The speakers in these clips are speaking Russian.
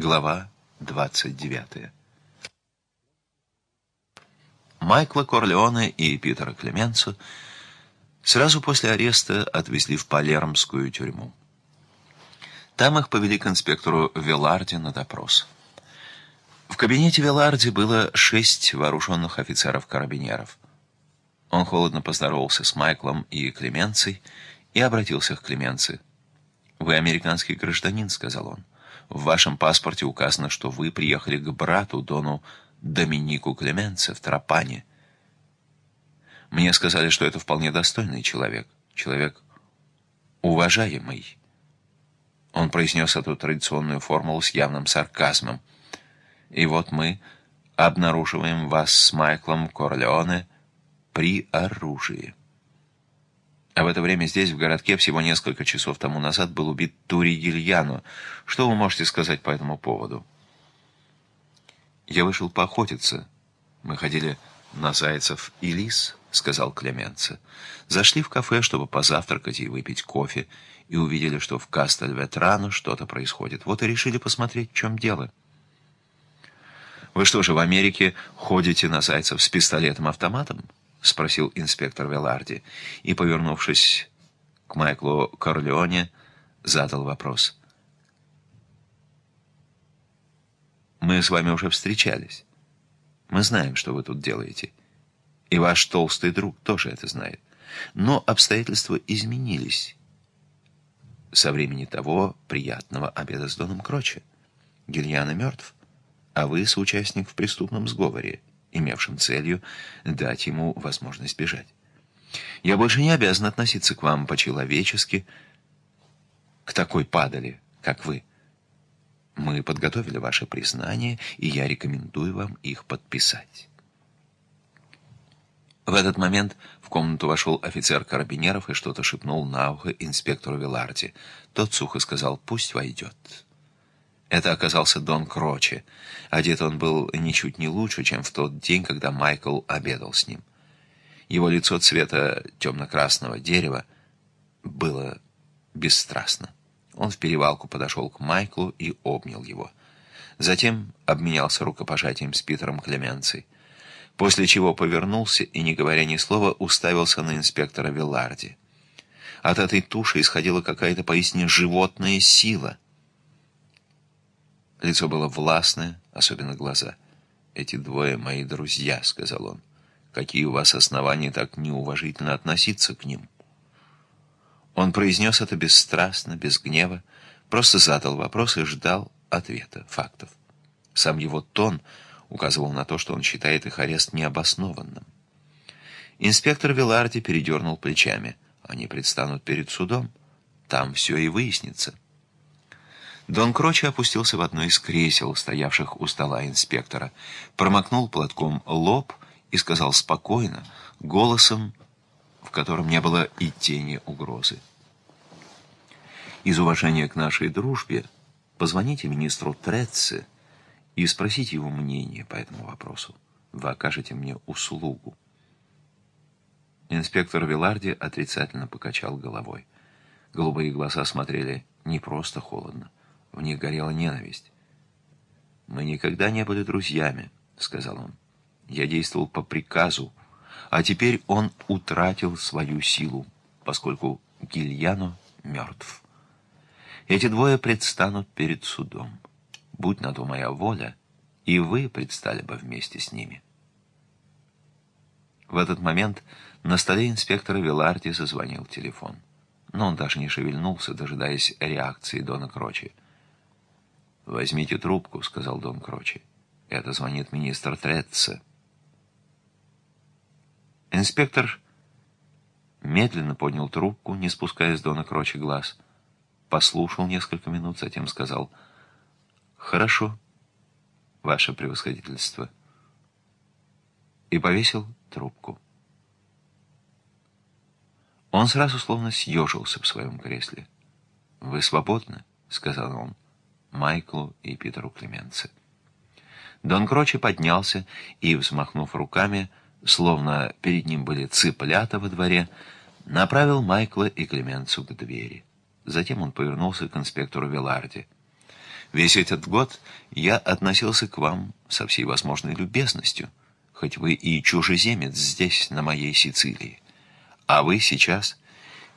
Глава 29. Майкла Корлеоне и Питера Клеменцо сразу после ареста отвезли в Палермскую тюрьму. Там их повели к инспектору Веларди на допрос. В кабинете Веларди было шесть вооруженных офицеров-карабинеров. Он холодно поздоровался с Майклом и Клеменцей и обратился к Клеменции. «Вы американский гражданин», — сказал он. В вашем паспорте указано, что вы приехали к брату, Дону Доминику Клеменце в Тропане. Мне сказали, что это вполне достойный человек. Человек уважаемый. Он произнес эту традиционную формулу с явным сарказмом. И вот мы обнаруживаем вас с Майклом Корлеоне при оружии. А в это время здесь, в городке, всего несколько часов тому назад был убит Тури Гильяно. Что вы можете сказать по этому поводу? Я вышел поохотиться. Мы ходили на зайцев и лис, сказал Клеменце. Зашли в кафе, чтобы позавтракать и выпить кофе, и увидели, что в Кастель-Ветрано что-то происходит. Вот и решили посмотреть, в чем дело. Вы что же, в Америке ходите на зайцев с пистолетом-автоматом? — спросил инспектор Веларди, и, повернувшись к Майклу Корлеоне, задал вопрос. «Мы с вами уже встречались. Мы знаем, что вы тут делаете. И ваш толстый друг тоже это знает. Но обстоятельства изменились со времени того приятного обеда с Доном Кроче. Гильяна мертв, а вы соучастник в преступном сговоре» имевшим целью дать ему возможность бежать. Я больше не обязан относиться к вам по-человечески, к такой падали, как вы. Мы подготовили ваше признание, и я рекомендую вам их подписать. В этот момент в комнату вошел офицер карабинеров и что-то шепнул на ухо инспектору Виларди. Тот сухо сказал «пусть войдет». Это оказался Дон Кроче. Одет он был ничуть не лучше, чем в тот день, когда Майкл обедал с ним. Его лицо цвета темно-красного дерева было бесстрастно. Он в перевалку подошел к Майклу и обнял его. Затем обменялся рукопожатием с Питером Клеменцией, после чего повернулся и, не говоря ни слова, уставился на инспектора Вилларди. От этой туши исходила какая-то поистине животная сила — Лицо было властное, особенно глаза. «Эти двое мои друзья», — сказал он. «Какие у вас основания так неуважительно относиться к ним?» Он произнес это бесстрастно, без гнева, просто задал вопрос и ждал ответа, фактов. Сам его тон указывал на то, что он считает их арест необоснованным. Инспектор Виларди передернул плечами. Они предстанут перед судом. Там все и выяснится. Дон Крочи опустился в одно из кресел, стоявших у стола инспектора, промокнул платком лоб и сказал спокойно, голосом, в котором не было и тени угрозы. «Из уважения к нашей дружбе позвоните министру Треце и спросите его мнение по этому вопросу. Вы окажете мне услугу». Инспектор Виларди отрицательно покачал головой. Голубые глаза смотрели не просто холодно, в них горела ненависть. «Мы никогда не были друзьями», — сказал он. «Я действовал по приказу, а теперь он утратил свою силу, поскольку Гильяно мертв. Эти двое предстанут перед судом. Будь на то моя воля, и вы предстали бы вместе с ними». В этот момент на столе инспектора Виларди зазвонил телефон. Но он даже не шевельнулся, дожидаясь реакции Дона Крочи. «Возьмите трубку», — сказал Дон Крочи. «Это звонит министр Третце». Инспектор медленно поднял трубку, не спуская с Дона Крочи глаз. Послушал несколько минут, затем сказал «Хорошо, ваше превосходительство». И повесил трубку. Он сразу словно съежился в своем кресле. «Вы свободны?» — сказал он. Майклу и Питеру Клеменце. Дон Крочи поднялся и, взмахнув руками, словно перед ним были цыплята во дворе, направил Майкла и Клеменцу к двери. Затем он повернулся к инспектору Веларди. Весь этот год я относился к вам со всей возможной любезностью, хоть вы и чужеземец здесь, на моей Сицилии. А вы сейчас,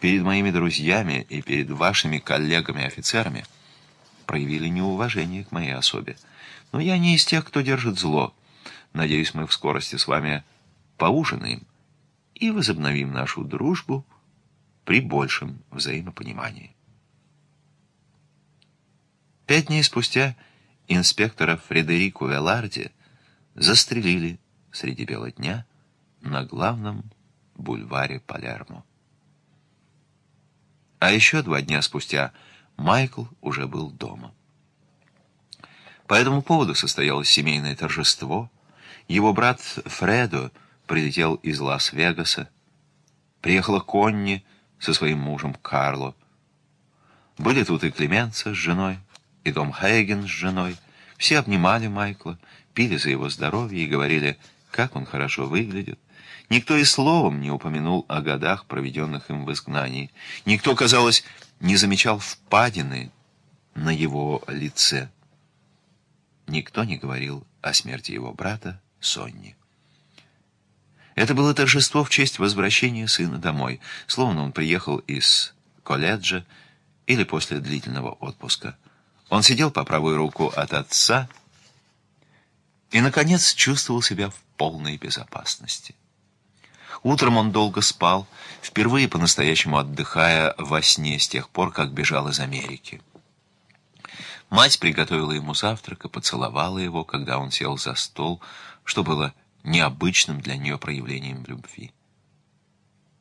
перед моими друзьями и перед вашими коллегами-офицерами, проявили неуважение к моей особе. Но я не из тех, кто держит зло. Надеюсь, мы в скорости с вами поужинаем и возобновим нашу дружбу при большем взаимопонимании. Пять дней спустя инспектора Фредерику Веларди застрелили среди бела дня на главном бульваре Палермо. А еще два дня спустя Майкл уже был дома. По этому поводу состоялось семейное торжество. Его брат Фредо прилетел из Лас-Вегаса. Приехала Конни со своим мужем Карло. Были тут и Клеменца с женой, и Том Хейген с женой. Все обнимали Майкла, пили за его здоровье и говорили, как он хорошо выглядит. Никто и словом не упомянул о годах, проведенных им в изгнании. Никто, казалось, не замечал впадины на его лице. Никто не говорил о смерти его брата Сонни. Это было торжество в честь возвращения сына домой, словно он приехал из колледжа или после длительного отпуска. Он сидел по правую руку от отца и, наконец, чувствовал себя в полной безопасности. Утром он долго спал, впервые по-настоящему отдыхая во сне с тех пор, как бежал из Америки. Мать приготовила ему завтрак и поцеловала его, когда он сел за стол, что было необычным для нее проявлением любви.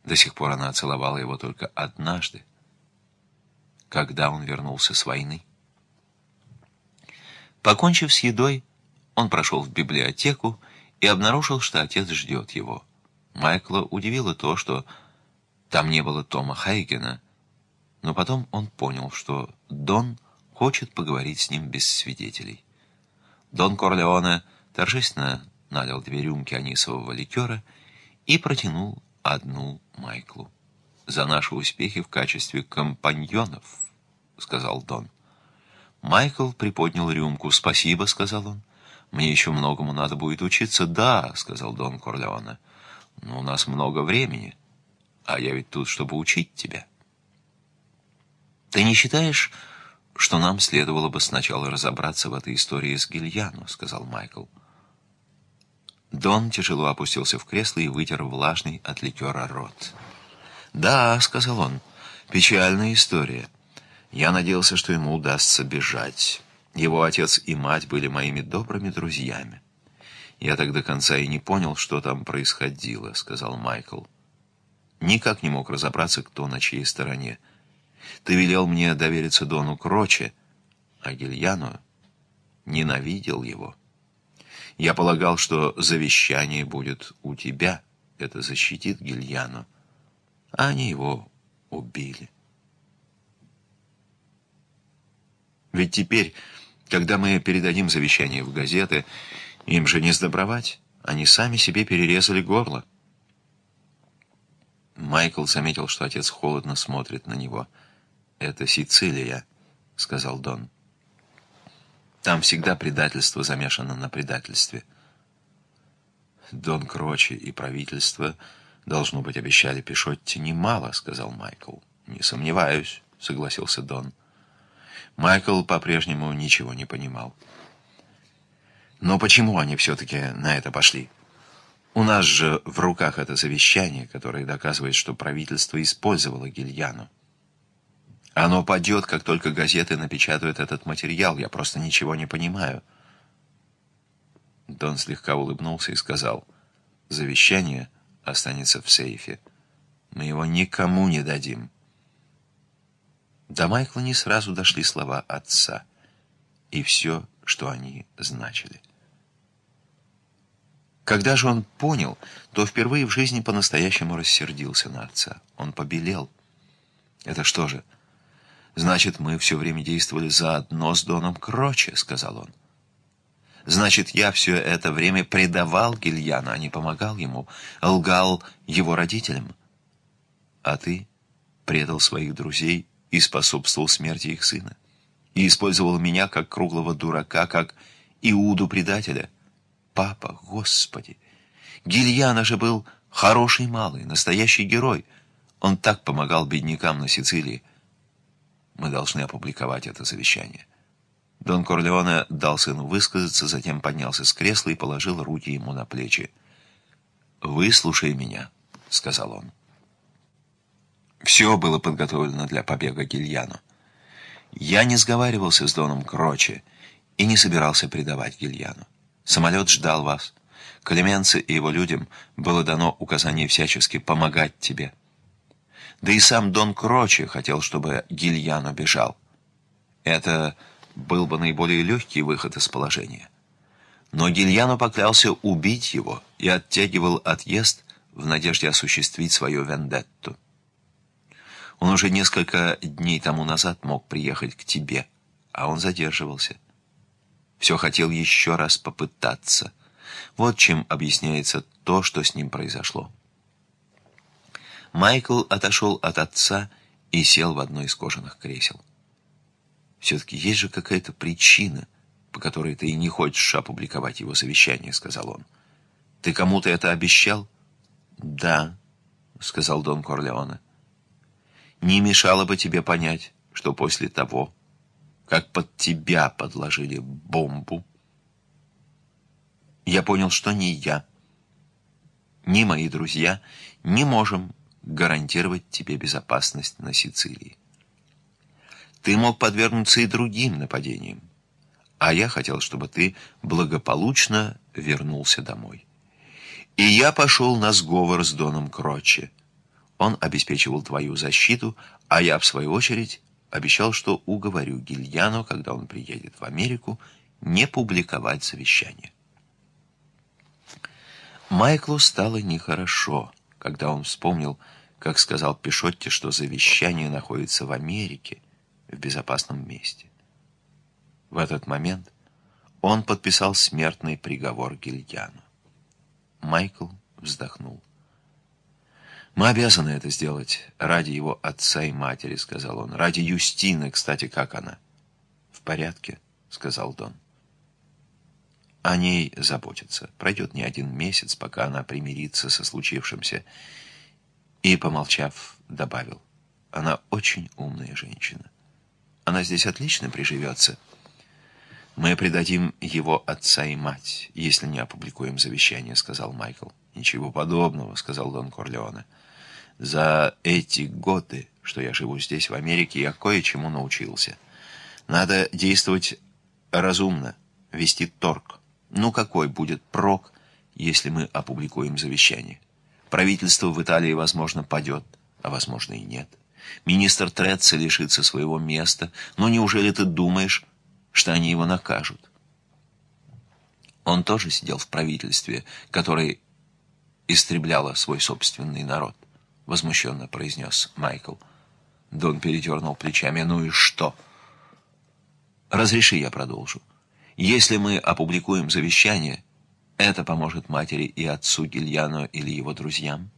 До сих пор она целовала его только однажды, когда он вернулся с войны. Покончив с едой, он прошел в библиотеку и обнаружил, что отец ждет его. Майкла удивило то, что там не было Тома Хайгена, но потом он понял, что Дон хочет поговорить с ним без свидетелей. Дон Корлеоне торжественно налил две рюмки анисового ликера и протянул одну Майклу. «За наши успехи в качестве компаньонов», — сказал Дон. Майкл приподнял рюмку. «Спасибо», — сказал он. «Мне еще многому надо будет учиться». «Да», — сказал Дон Корлеоне. «Но у нас много времени, а я ведь тут, чтобы учить тебя». «Ты не считаешь, что нам следовало бы сначала разобраться в этой истории с Гильяно?» — сказал Майкл. Дон тяжело опустился в кресло и вытер влажный от ликера рот. «Да», — сказал он, — «печальная история». Я надеялся, что ему удастся бежать. Его отец и мать были моими добрыми друзьями. Я так до конца и не понял, что там происходило, сказал Майкл. Никак не мог разобраться, кто на чьей стороне. Ты велел мне довериться Дону Кроче, а Гильяну ненавидел его. Я полагал, что завещание будет у тебя. Это защитит Гильяну. А они его убили. Ведь теперь, когда мы передадим завещание в газеты, им же не сдобровать. Они сами себе перерезали горло. Майкл заметил, что отец холодно смотрит на него. «Это Сицилия», — сказал Дон. «Там всегда предательство замешано на предательстве». «Дон Крочи и правительство, должно быть, обещали Пишотти немало», — сказал Майкл. «Не сомневаюсь», — согласился Дон. Майкл по-прежнему ничего не понимал. Но почему они все-таки на это пошли? У нас же в руках это завещание, которое доказывает, что правительство использовало Гильяну. Оно падет, как только газеты напечатают этот материал. Я просто ничего не понимаю. Дон слегка улыбнулся и сказал, «Завещание останется в сейфе. Мы его никому не дадим». До Майкла не сразу дошли слова отца и все, что они значили. Когда же он понял, то впервые в жизни по-настоящему рассердился на отца. Он побелел. «Это что же? Значит, мы все время действовали заодно с Доном Кроче», — сказал он. «Значит, я все это время предавал Гильяна, а не помогал ему, лгал его родителям. А ты предал своих друзей и способствовал смерти их сына. И использовал меня как круглого дурака, как Иуду-предателя. Папа, господи! Гильяна же был хороший малый, настоящий герой. Он так помогал беднякам на Сицилии. Мы должны опубликовать это завещание. Дон Корлеоне дал сыну высказаться, затем поднялся с кресла и положил руки ему на плечи. «Выслушай меня», — сказал он. Все было подготовлено для побега Гильяну. Я не сговаривался с Доном Кроче и не собирался предавать Гильяну. Самолет ждал вас. Клеменце и его людям было дано указание всячески помогать тебе. Да и сам Дон Кроче хотел, чтобы Гильяно бежал. Это был бы наиболее легкий выход из положения. Но Гильяно поклялся убить его и оттягивал отъезд в надежде осуществить свою вендетту. Он уже несколько дней тому назад мог приехать к тебе, а он задерживался. Все хотел еще раз попытаться. Вот чем объясняется то, что с ним произошло. Майкл отошел от отца и сел в одно из кожаных кресел. «Все-таки есть же какая-то причина, по которой ты и не хочешь опубликовать его завещание», — сказал он. «Ты кому-то это обещал?» «Да», — сказал Дон Корлеоне. «Не мешало бы тебе понять, что после того, как под тебя подложили бомбу, я понял, что ни я, ни мои друзья не можем гарантировать тебе безопасность на Сицилии. Ты мог подвергнуться и другим нападениям, а я хотел, чтобы ты благополучно вернулся домой. И я пошел на сговор с Доном Кроче. Он обеспечивал твою защиту, а я, в свою очередь, обещал, что уговорю Гильяно, когда он приедет в Америку, не публиковать завещание. Майклу стало нехорошо, когда он вспомнил, как сказал Пишотти, что завещание находится в Америке, в безопасном месте. В этот момент он подписал смертный приговор Гильяну. Майкл вздохнул. «Мы обязаны это сделать ради его отца и матери», — сказал он. «Ради Юстины, кстати, как она?» «В порядке», — сказал Дон. О ней заботятся. Пройдет не один месяц, пока она примирится со случившимся. И, помолчав, добавил. Она очень умная женщина. Она здесь отлично приживется. Мы предадим его отца и мать, если не опубликуем завещание, сказал Майкл. Ничего подобного, сказал Дон Корлеоне. За эти годы, что я живу здесь, в Америке, я кое-чему научился. Надо действовать разумно, вести торг. Ну какой будет прок, если мы опубликуем завещание? Правительство в Италии, возможно, падет, а возможно и нет. Министр Третца лишится своего места, но неужели ты думаешь, что они его накажут? Он тоже сидел в правительстве, которое истребляло свой собственный народ. — возмущенно произнес Майкл. Дон передернул плечами. «Ну и что?» «Разреши, я продолжу. Если мы опубликуем завещание, это поможет матери и отцу Гильяно или его друзьям.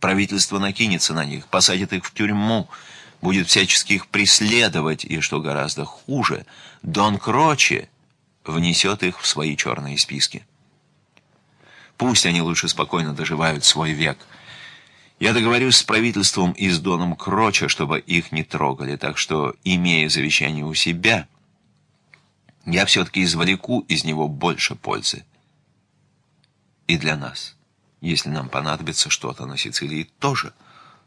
Правительство накинется на них, посадит их в тюрьму, будет всячески их преследовать, и, что гораздо хуже, Дон Кроче внесет их в свои черные списки. Пусть они лучше спокойно доживают свой век — я договорюсь с правительством и с Доном Кроча, чтобы их не трогали, так что, имея завещание у себя, я все-таки извлеку из него больше пользы. И для нас, если нам понадобится что-то на Сицилии, тоже,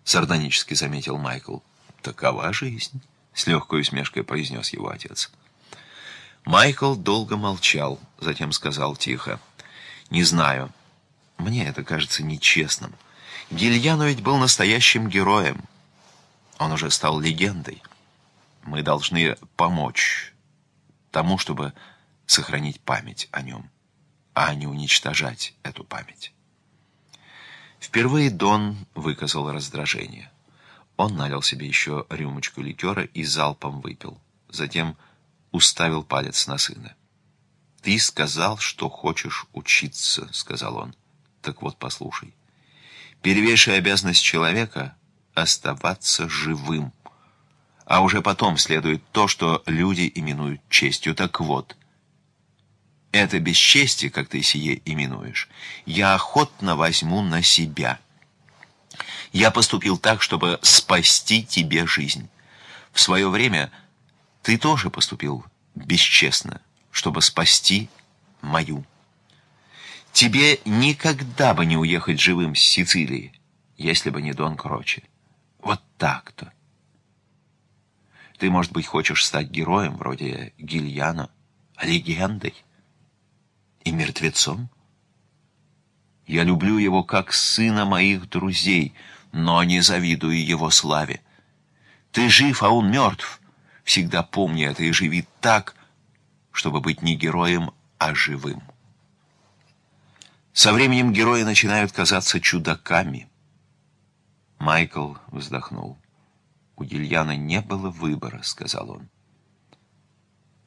сардонически заметил Майкл. Такова жизнь, с легкой усмешкой произнес его отец. Майкл долго молчал, затем сказал тихо. «Не знаю. Мне это кажется нечестным». Гильяно ведь был настоящим героем. Он уже стал легендой. Мы должны помочь тому, чтобы сохранить память о нем, а не уничтожать эту память. Впервые Дон выказал раздражение. Он налил себе еще рюмочку ликера и залпом выпил. Затем уставил палец на сына. «Ты сказал, что хочешь учиться», — сказал он. «Так вот, послушай. Первейшая обязанность человека — оставаться живым. а уже потом следует то, что люди именуют честью. Так вот, это бесчестие, как ты сие именуешь, я охотно возьму на себя. Я поступил так, чтобы спасти тебе жизнь. В свое время ты тоже поступил бесчестно, чтобы спасти мою. Тебе никогда бы не уехать живым с Сицилии, если бы не Дон Кроче. Вот так-то. Ты, может быть, хочешь стать героем, вроде Гильяно, легендой и мертвецом? Я люблю его как сына моих друзей, но не завидую его славе. Ты жив, а он мертв. Всегда помни это и живи так, чтобы быть не героем, а живым. Со временем герои начинают казаться чудаками. Майкл вздохнул. «У Гильяна не было выбора», — сказал он.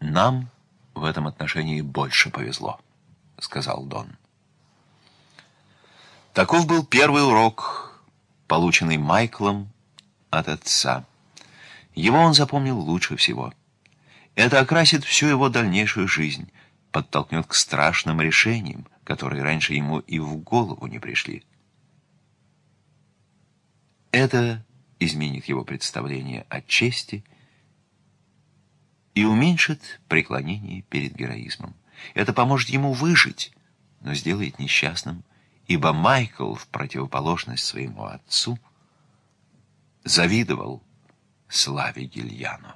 «Нам в этом отношении больше повезло», — сказал Дон. Таков был первый урок, полученный Майклом от отца. Его он запомнил лучше всего. Это окрасит всю его дальнейшую жизнь, подтолкнет к страшным решениям, которые раньше ему и в голову не пришли. Это изменит его представление о чести и уменьшит преклонение перед героизмом. Это поможет ему выжить, но сделает несчастным, ибо Майкл, в противоположность своему отцу, завидовал славе Гильяну.